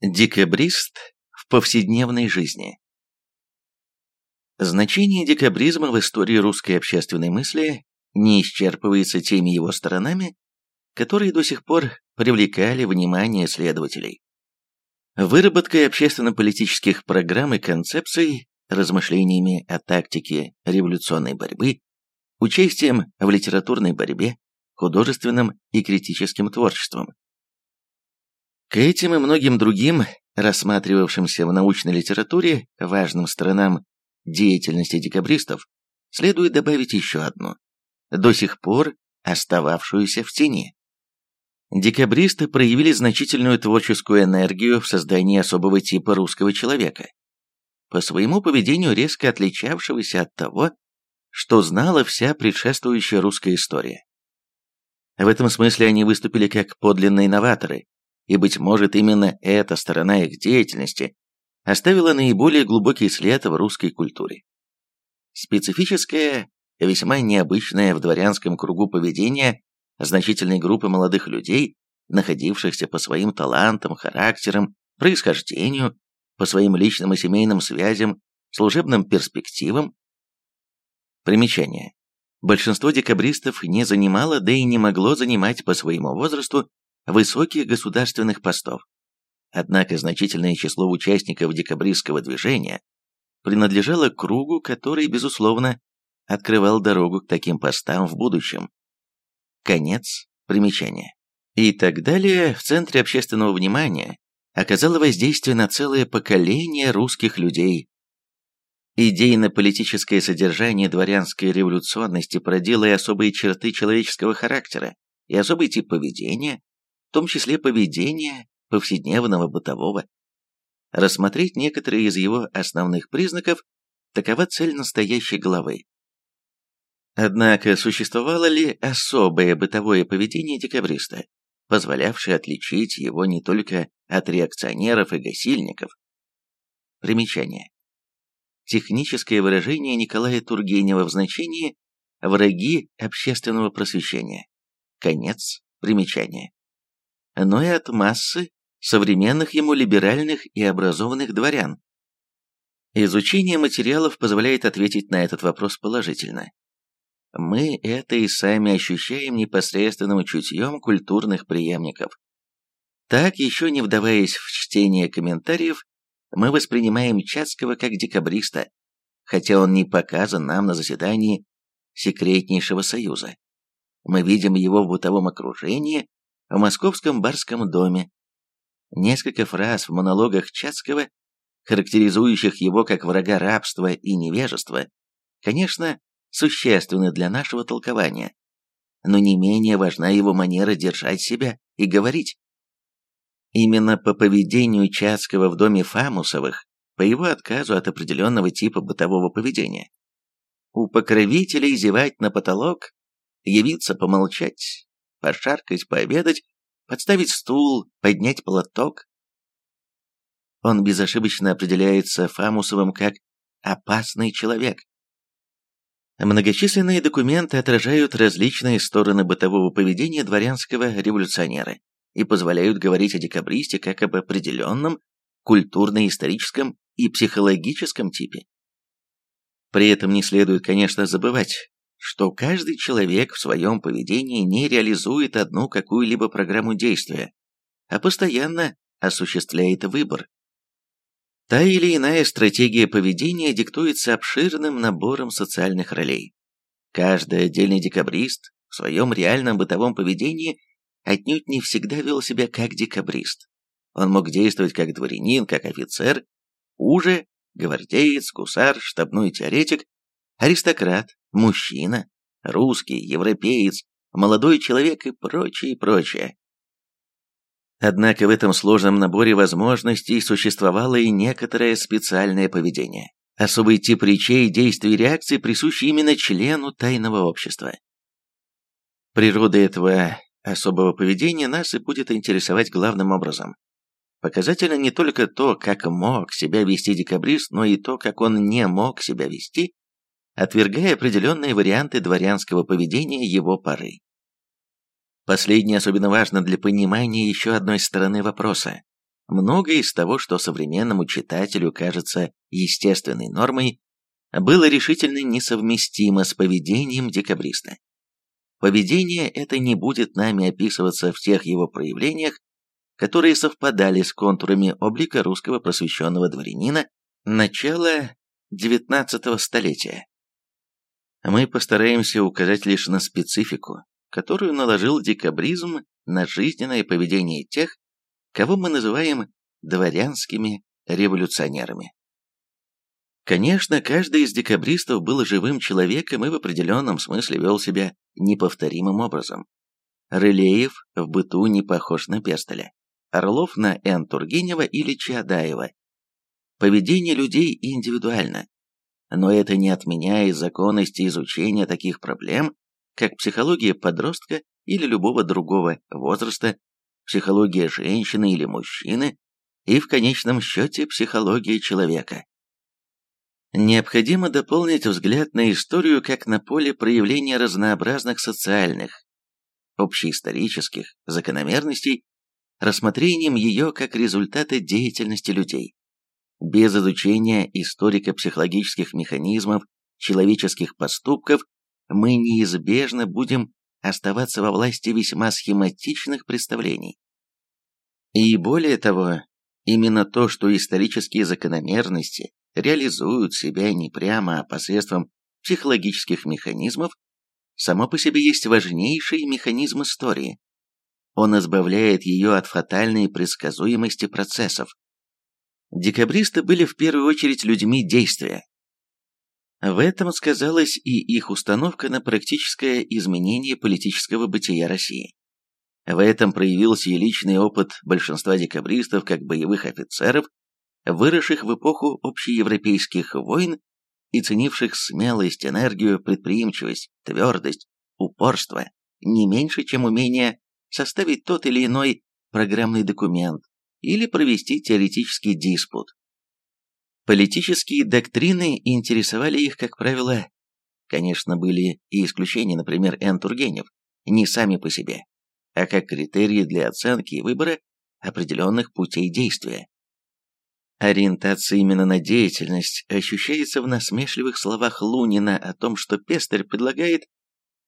Декабрист в повседневной жизни Значение декабризма в истории русской общественной мысли не исчерпывается теми его сторонами, которые до сих пор привлекали внимание исследователей. Выработкой общественно-политических программ и концепций, размышлениями о тактике революционной борьбы, участием в литературной борьбе, художественным и критическим творчеством, к этим и многим другим, рассматривавшимся в научной литературе, важным сторонам деятельности декабристов, следует добавить еще одну, до сих пор остававшуюся в тени. Декабристы проявили значительную творческую энергию в создании особого типа русского человека, по своему поведению резко отличавшегося от того, что знала вся предшествующая русская история. В этом смысле они выступили как подлинные новаторы, и, быть может, именно эта сторона их деятельности оставила наиболее глубокий след в русской культуре. Специфическое, весьма необычное в дворянском кругу поведение значительной группы молодых людей, находившихся по своим талантам, характерам, происхождению, по своим личным и семейным связям, служебным перспективам. Примечание. Большинство декабристов не занимало, да и не могло занимать по своему возрасту высоких государственных постов. Однако значительное число участников декабристского движения принадлежало кругу, который, безусловно, открывал дорогу к таким постам в будущем. Конец примечания. И так далее в центре общественного внимания оказало воздействие на целое поколение русских людей. Идейно-политическое содержание дворянской революционности породило и особые черты человеческого характера, и особый тип поведения, в том числе поведения повседневного бытового. Рассмотреть некоторые из его основных признаков – такова цель настоящей главы. Однако существовало ли особое бытовое поведение декабриста, позволявшее отличить его не только от реакционеров и гасильников? Примечание. Техническое выражение Николая Тургенева в значении «враги общественного просвещения». Конец примечания но и от массы современных ему либеральных и образованных дворян. Изучение материалов позволяет ответить на этот вопрос положительно. Мы это и сами ощущаем непосредственным чутьем культурных преемников. Так, еще не вдаваясь в чтение комментариев, мы воспринимаем Чацкого как декабриста, хотя он не показан нам на заседании секретнейшего союза. Мы видим его в бытовом окружении, в московском барском доме. Несколько фраз в монологах Чацкого, характеризующих его как врага рабства и невежества, конечно, существенны для нашего толкования, но не менее важна его манера держать себя и говорить. Именно по поведению Чацкого в доме Фамусовых, по его отказу от определенного типа бытового поведения. У покровителей зевать на потолок, явиться помолчать, пошаркать, пообедать, подставить стул, поднять платок. Он безошибочно определяется Фамусовым как «опасный человек». Многочисленные документы отражают различные стороны бытового поведения дворянского революционера и позволяют говорить о декабристе как об определенном культурно-историческом и психологическом типе. При этом не следует, конечно, забывать, что каждый человек в своем поведении не реализует одну какую-либо программу действия, а постоянно осуществляет выбор. Та или иная стратегия поведения диктуется обширным набором социальных ролей. Каждый отдельный декабрист в своем реальном бытовом поведении отнюдь не всегда вел себя как декабрист. Он мог действовать как дворянин, как офицер, уже гвардеец, гусар, штабной теоретик, аристократ, мужчина, русский, европеец, молодой человек и прочее, прочее. Однако в этом сложном наборе возможностей существовало и некоторое специальное поведение. Особый тип речей, действий и реакций присущий именно члену тайного общества. Природа этого особого поведения нас и будет интересовать главным образом. Показательно не только то, как мог себя вести декабрист, но и то, как он не мог себя вести, отвергая определенные варианты дворянского поведения его поры. Последнее особенно важно для понимания еще одной стороны вопроса. Многое из того, что современному читателю кажется естественной нормой, было решительно несовместимо с поведением декабриста. Поведение это не будет нами описываться в тех его проявлениях, которые совпадали с контурами облика русского просвещенного дворянина начала XIX столетия. Мы постараемся указать лишь на специфику, которую наложил декабризм на жизненное поведение тех, кого мы называем дворянскими революционерами. Конечно, каждый из декабристов был живым человеком и в определенном смысле вел себя неповторимым образом. Рылеев в быту не похож на Пестеля, Орлов на Н. Тургенева или Чаадаева. Поведение людей индивидуально, но это не отменяет законности изучения таких проблем, как психология подростка или любого другого возраста, психология женщины или мужчины и в конечном счете психология человека. Необходимо дополнить взгляд на историю как на поле проявления разнообразных социальных, общеисторических закономерностей, рассмотрением ее как результата деятельности людей. Без изучения историко-психологических механизмов человеческих поступков мы неизбежно будем оставаться во власти весьма схематичных представлений. И более того, именно то, что исторические закономерности реализуют себя не прямо, а посредством психологических механизмов, само по себе есть важнейший механизм истории. Он избавляет ее от фатальной предсказуемости процессов. Декабристы были в первую очередь людьми действия, в этом сказалась и их установка на практическое изменение политического бытия России. В этом проявился и личный опыт большинства декабристов как боевых офицеров, выросших в эпоху общеевропейских войн и ценивших смелость, энергию, предприимчивость, твердость, упорство, не меньше, чем умение составить тот или иной программный документ или провести теоретический диспут. Политические доктрины интересовали их, как правило, конечно, были и исключения, например, Н. Тургенев, не сами по себе, а как критерии для оценки и выбора определенных путей действия. Ориентация именно на деятельность ощущается в насмешливых словах Лунина о том, что Пестер предлагает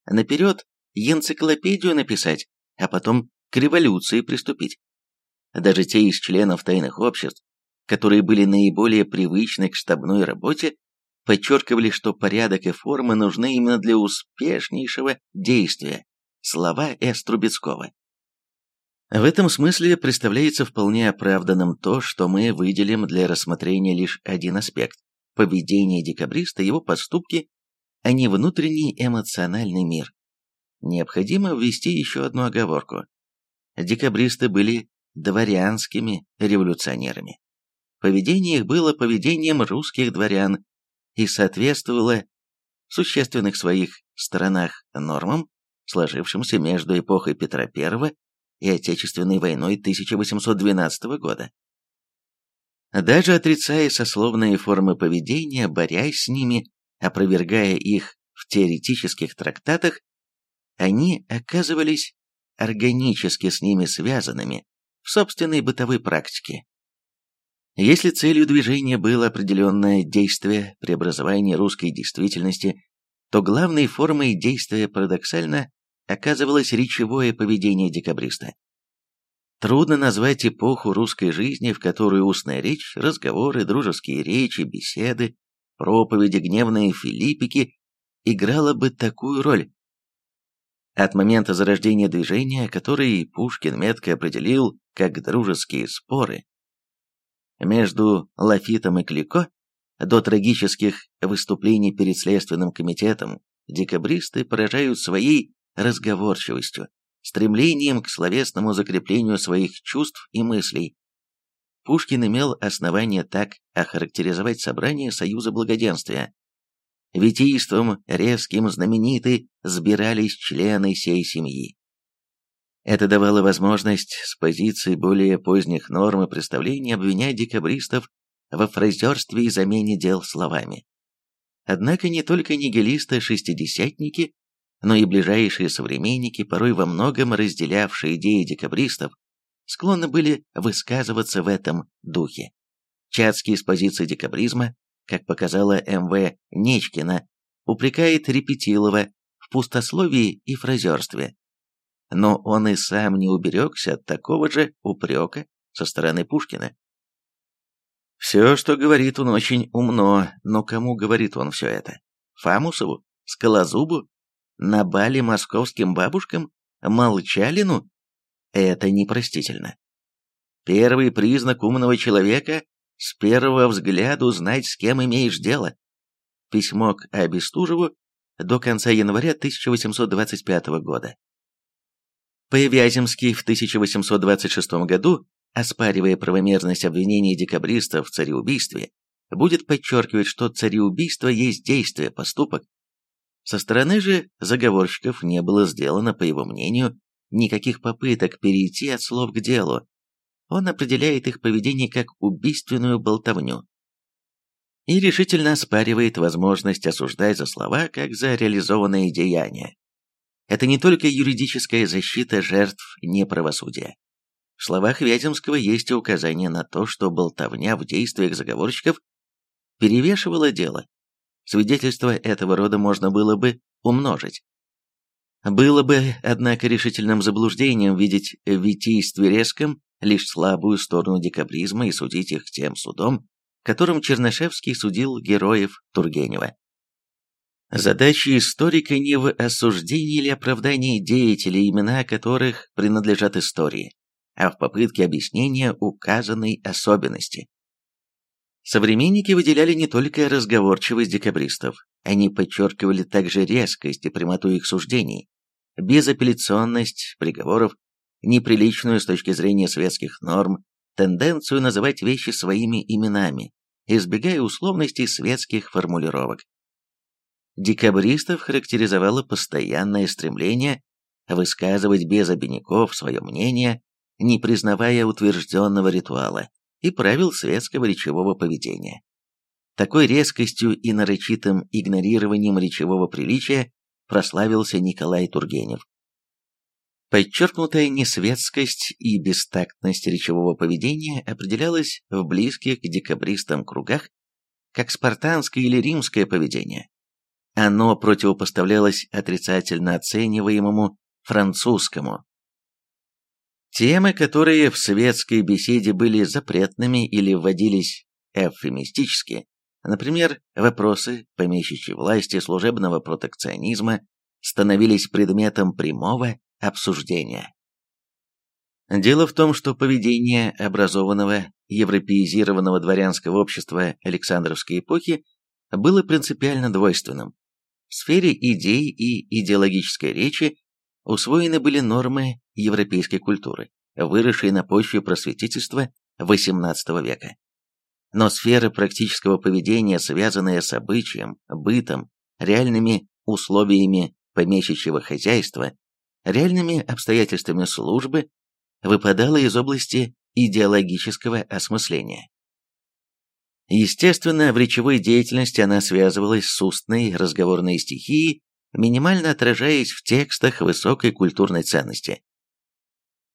наперед энциклопедию написать, а потом к революции приступить. Даже те из членов тайных обществ, которые были наиболее привычны к штабной работе, подчеркивали, что порядок и формы нужны именно для успешнейшего действия. Слова С. Трубецкого. В этом смысле представляется вполне оправданным то, что мы выделим для рассмотрения лишь один аспект – поведение декабриста, его поступки, а не внутренний эмоциональный мир. Необходимо ввести еще одну оговорку. Декабристы были дворянскими революционерами. Поведение их было поведением русских дворян и соответствовало в существенных своих сторонах нормам, сложившимся между эпохой Петра I и Отечественной войной 1812 года. Даже отрицая сословные формы поведения, борясь с ними, опровергая их в теоретических трактатах, они оказывались органически с ними связанными в собственной бытовой практике. Если целью движения было определенное действие преобразования русской действительности, то главной формой действия парадоксально оказывалось речевое поведение декабриста. Трудно назвать эпоху русской жизни, в которой устная речь, разговоры, дружеские речи, беседы, проповеди, гневные филиппики играла бы такую роль. От момента зарождения движения, который Пушкин метко определил как дружеские споры, между Лафитом и Клико до трагических выступлений перед Следственным комитетом декабристы поражают своей разговорчивостью, стремлением к словесному закреплению своих чувств и мыслей. Пушкин имел основание так охарактеризовать собрание Союза Благоденствия. Витийством резким знамениты сбирались члены сей семьи. Это давало возможность с позиции более поздних норм и представлений обвинять декабристов во фразерстве и замене дел словами. Однако не только нигилисты-шестидесятники, но и ближайшие современники, порой во многом разделявшие идеи декабристов, склонны были высказываться в этом духе. Чацкий с позиции декабризма, как показала М.В. Нечкина, упрекает Репетилова в пустословии и фразерстве. Но он и сам не уберегся от такого же упрека со стороны Пушкина. Все, что говорит он, очень умно, но кому говорит он все это? Фамусову? Скалозубу? На бале московским бабушкам? Молчалину? Это непростительно. Первый признак умного человека – с первого взгляда узнать, с кем имеешь дело. Письмо к Абестужеву до конца января 1825 года. Появяземский в 1826 году оспаривая правомерность обвинений декабристов в цареубийстве, будет подчеркивать, что цареубийство есть действие, поступок. Со стороны же заговорщиков не было сделано, по его мнению, никаких попыток перейти от слов к делу. Он определяет их поведение как убийственную болтовню и решительно оспаривает возможность осуждать за слова, как за реализованные деяния. Это не только юридическая защита жертв неправосудия, в словах Вяземского есть указание на то, что болтовня в действиях заговорщиков перевешивала дело. Свидетельства этого рода можно было бы умножить. Было бы, однако, решительным заблуждением видеть в витийстве резком лишь слабую сторону декабризма и судить их тем судом, которым Чернышевский судил героев Тургенева. Задача историка не в осуждении или оправдании деятелей, имена которых принадлежат истории, а в попытке объяснения указанной особенности. Современники выделяли не только разговорчивость декабристов, они подчеркивали также резкость и прямоту их суждений, безапелляционность приговоров, неприличную с точки зрения светских норм, тенденцию называть вещи своими именами, избегая условностей светских формулировок. Декабристов характеризовало постоянное стремление высказывать без обиняков свое мнение не признавая утвержденного ритуала и правил светского речевого поведения. Такой резкостью и нарочитым игнорированием речевого приличия прославился Николай Тургенев. Подчеркнутая несветскость и бестактность речевого поведения определялась в близких к декабристам кругах как спартанское или римское поведение. Оно противопоставлялось отрицательно оцениваемому французскому, Темы, которые в светской беседе были запретными или вводились эвфемистически, например, вопросы помещичьей власти, служебного протекционизма, становились предметом прямого обсуждения. Дело в том, что поведение образованного, европеизированного дворянского общества Александровской эпохи было принципиально двойственным. В сфере идей и идеологической речи усвоены были нормы европейской культуры, выросшей на почве просветительства XVIII века. Но сфера практического поведения, связанная с обычаем, бытом, реальными условиями помещичьего хозяйства, реальными обстоятельствами службы, выпадала из области идеологического осмысления. Естественно, в речевой деятельности она связывалась с устной разговорной стихией минимально отражаясь в текстах высокой культурной ценности.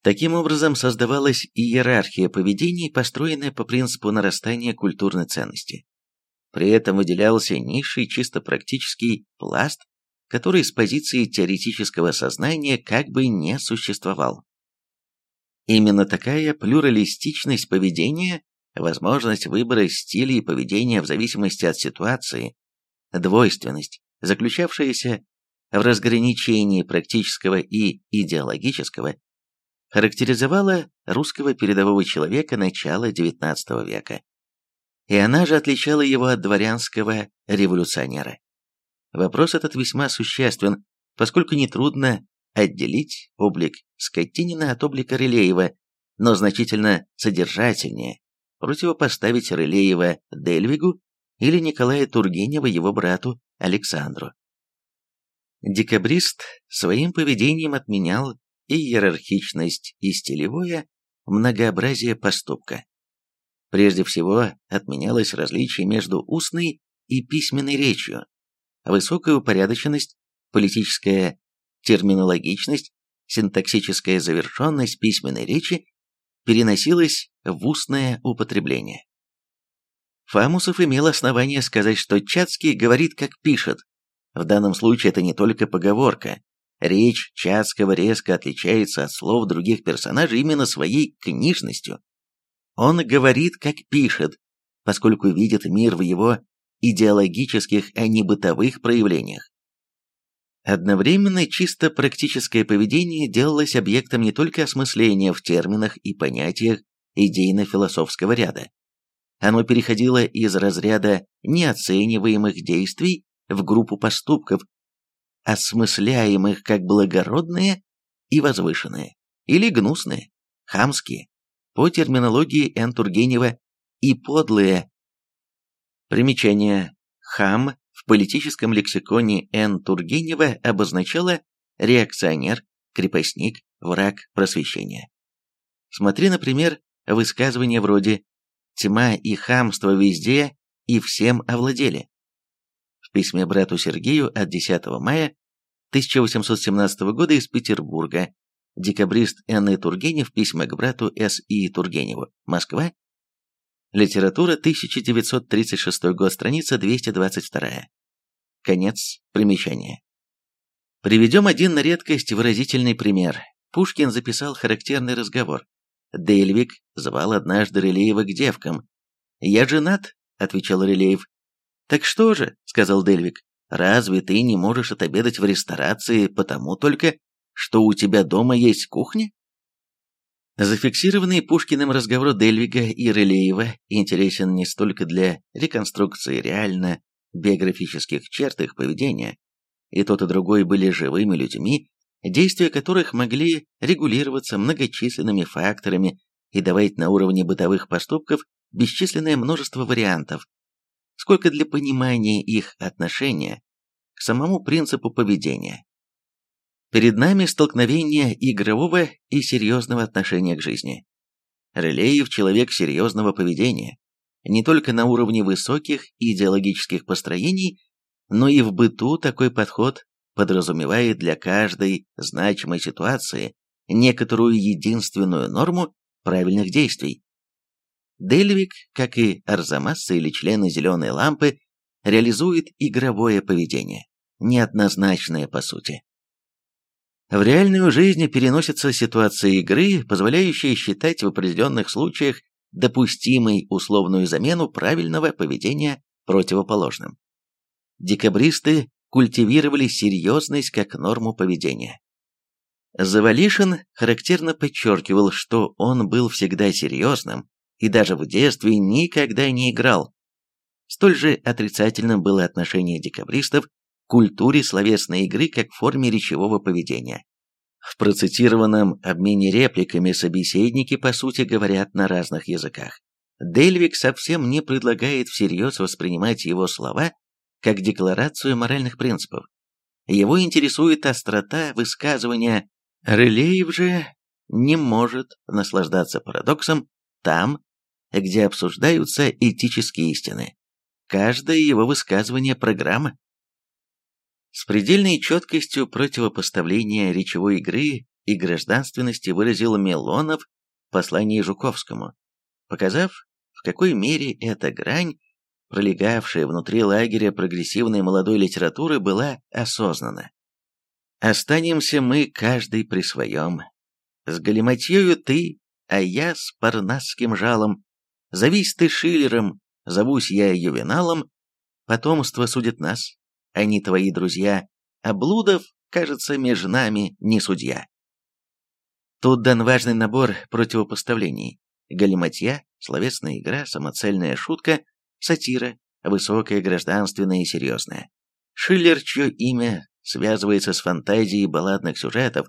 Таким образом создавалась иерархия поведений, построенная по принципу нарастания культурной ценности. При этом выделялся низший чисто практический пласт, который с позиции теоретического сознания как бы не существовал. Именно такая плюралистичность поведения, возможность выбора стилей поведения в зависимости от ситуации, двойственность, заключавшаяся в разграничении практического и идеологического, характеризовала русского передового человека начала XIX века. И она же отличала его от дворянского революционера. Вопрос этот весьма существен, поскольку нетрудно отделить облик Скотинина от облика Рылеева, но значительно содержательнее противопоставить Рылеева Дельвигу или Николая Тургенева его брату Александру. Декабрист своим поведением отменял и иерархичность, и стилевое многообразие поступка. Прежде всего, отменялось различие между устной и письменной речью, высокая упорядоченность, политическая терминологичность, синтаксическая завершенность письменной речи переносилось в устное употребление. Фамусов имел основание сказать, что Чацкий говорит, как пишет. В данном случае это не только поговорка. Речь Чацкого резко отличается от слов других персонажей именно своей книжностью. Он говорит, как пишет, поскольку видит мир в его идеологических, а не бытовых проявлениях. Одновременно чисто практическое поведение делалось объектом не только осмысления в терминах и понятиях идейно-философского ряда. Оно переходило из разряда неоцениваемых действий в группу поступков, осмысляемых как благородные и возвышенные, или гнусные, хамские, по терминологии Н. Тургенева, и подлые. Примечание «хам» в политическом лексиконе Н. Тургенева обозначало реакционер, крепостник, враг просвещения. Смотри, например, высказывания вроде «тьма и хамство везде и всем овладели». В письме брату Сергею от 10 мая 1817 года из Петербурга декабрист Н. Тургенев, письма к брату С. И. Тургеневу, Москва, Литература, 1936 год, страница 222. Конец примечания. Приведем один на редкость выразительный пример. Пушкин записал характерный разговор. Дельвик звал однажды Релеева к девкам. «Я женат», — отвечал Релеев. «Так что же», — сказал Дельвик, — «разве ты не можешь отобедать в ресторации потому только, что у тебя дома есть кухня?» Зафиксированный Пушкиным разговор Дельвига и Рылеева интересен не столько для реконструкции реально биографических черт их поведения, и тот и другой были живыми людьми, действия которых могли регулироваться многочисленными факторами и давать на уровне бытовых поступков бесчисленное множество вариантов, сколько для понимания их отношения к самому принципу поведения. Перед нами столкновение игрового и серьезного отношения к жизни. Релеев – человек серьезного поведения, не только на уровне высоких идеологических построений, но и в быту такой подход подразумевает для каждой значимой ситуации некоторую единственную норму правильных действий. Дельвик, как и Арзамасса или члены «Зеленой лампы», реализует игровое поведение, неоднозначное по сути. В реальную жизнь переносятся ситуации игры, позволяющие считать в определенных случаях допустимой условную замену правильного поведения противоположным. Декабристы культивировали серьезность как норму поведения. Завалишин характерно подчеркивал, что он был всегда серьезным и даже в детстве никогда не играл. Столь же отрицательным было отношение декабристов культуре словесной игры как форме речевого поведения. В процитированном обмене репликами собеседники, по сути, говорят на разных языках. Дельвик совсем не предлагает всерьез воспринимать его слова как декларацию моральных принципов. Его интересует острота высказывания, Релеев же не может наслаждаться парадоксом там, где обсуждаются этические истины. Каждое его высказывание – программа. С предельной четкостью противопоставления речевой игры и гражданственности выразил Милонов в послании Жуковскому, показав, в какой мере эта грань, пролегавшая внутри лагеря прогрессивной молодой литературы, была осознана. «Останемся мы каждый при своем. С галиматьею ты, а я с парнасским жалом. Зовись ты Шиллером, зовусь я Ювеналом, потомство судит нас, они твои друзья, а Блудов, кажется, между нами не судья. Тут дан важный набор противопоставлений. Галиматья, словесная игра, самоцельная шутка, сатира, высокая, гражданственная и серьезная. Шиллер, чье имя связывается с фантазией балладных сюжетов,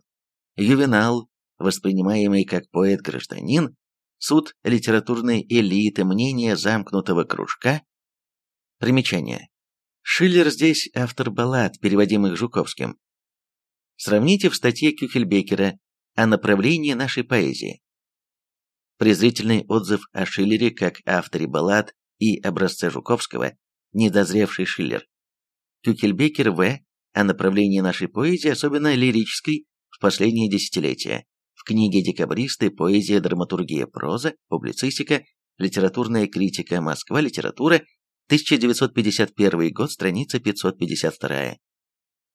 Ювенал, воспринимаемый как поэт-гражданин, суд литературной элиты, мнение замкнутого кружка. Примечание. Шиллер здесь автор баллад, переводимых Жуковским. Сравните в статье Кюхельбекера о направлении нашей поэзии. Презрительный отзыв о Шиллере как авторе баллад и образце Жуковского, недозревший Шиллер. Кюхельбекер В. о направлении нашей поэзии, особенно лирической, в последние десятилетия, в книги «Декабристы», «Поэзия», «Драматургия», «Проза», «Публицистика», «Литературная критика», «Москва», «Литература», 1951 год, страница 552.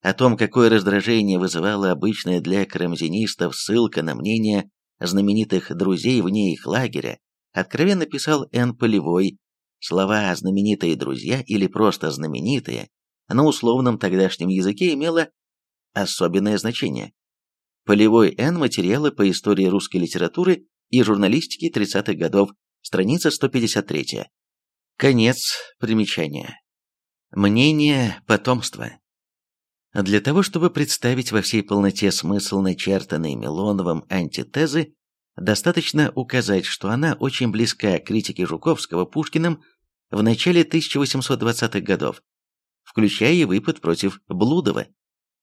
О том, какое раздражение вызывала обычная для карамзинистов ссылка на мнение знаменитых друзей вне их лагеря, откровенно писал Н. Полевой, слова «знаменитые друзья» или просто «знаменитые» на условном тогдашнем языке имело особенное значение. Полевой Н. Материалы по истории русской литературы и журналистики 30-х годов, страница 153. Конец примечания. Мнение потомства. Для того, чтобы представить во всей полноте смысл начертанной Милоновым антитезы, достаточно указать, что она очень близка к критике Жуковского Пушкиным в начале 1820-х годов, включая и выпад против Блудова.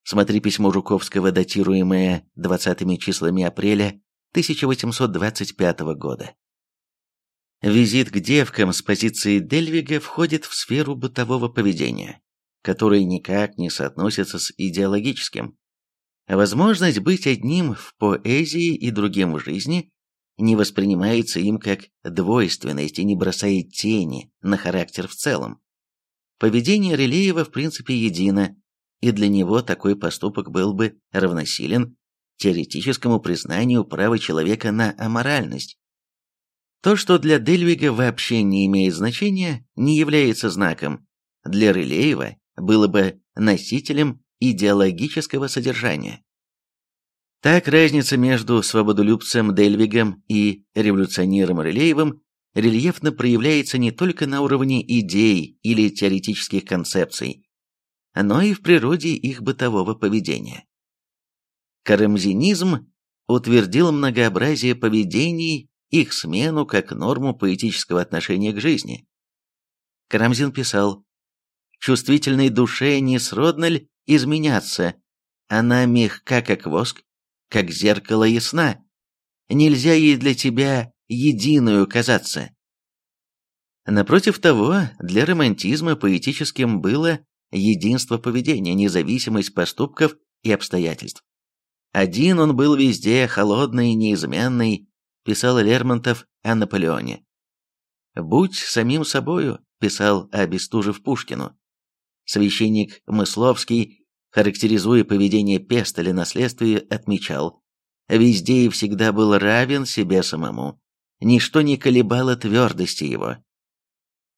Смотри письмо Жуковского, датируемое 20 числами апреля 1825 года. Визит к девкам с позиции Дельвига входит в сферу бытового поведения которые никак не соотносятся с идеологическим. Возможность быть одним в поэзии и другим в жизни не воспринимается им как двойственность и не бросает тени на характер в целом. Поведение Релеева в принципе едино, и для него такой поступок был бы равносилен теоретическому признанию права человека на аморальность. То, что для Дельвига вообще не имеет значения, не является знаком. Для Релеева было бы носителем идеологического содержания. Так разница между свободолюбцем Дельвигом и революционером Релеевым рельефно проявляется не только на уровне идей или теоретических концепций, но и в природе их бытового поведения. Карамзинизм утвердил многообразие поведений, их смену как норму поэтического отношения к жизни. Карамзин писал чувствительной душе не сродно ль изменяться? Она мягка, как воск, как зеркало ясна. Нельзя ей для тебя единую казаться. Напротив того, для романтизма поэтическим было единство поведения, независимость поступков и обстоятельств. Один он был везде, холодный, неизменный, писал Лермонтов о Наполеоне. «Будь самим собою», писал о Бестужев Пушкину. Священник Мысловский, характеризуя поведение Пестеля на следствии, отмечал, «Везде и всегда был равен себе самому. Ничто не колебало твердости его.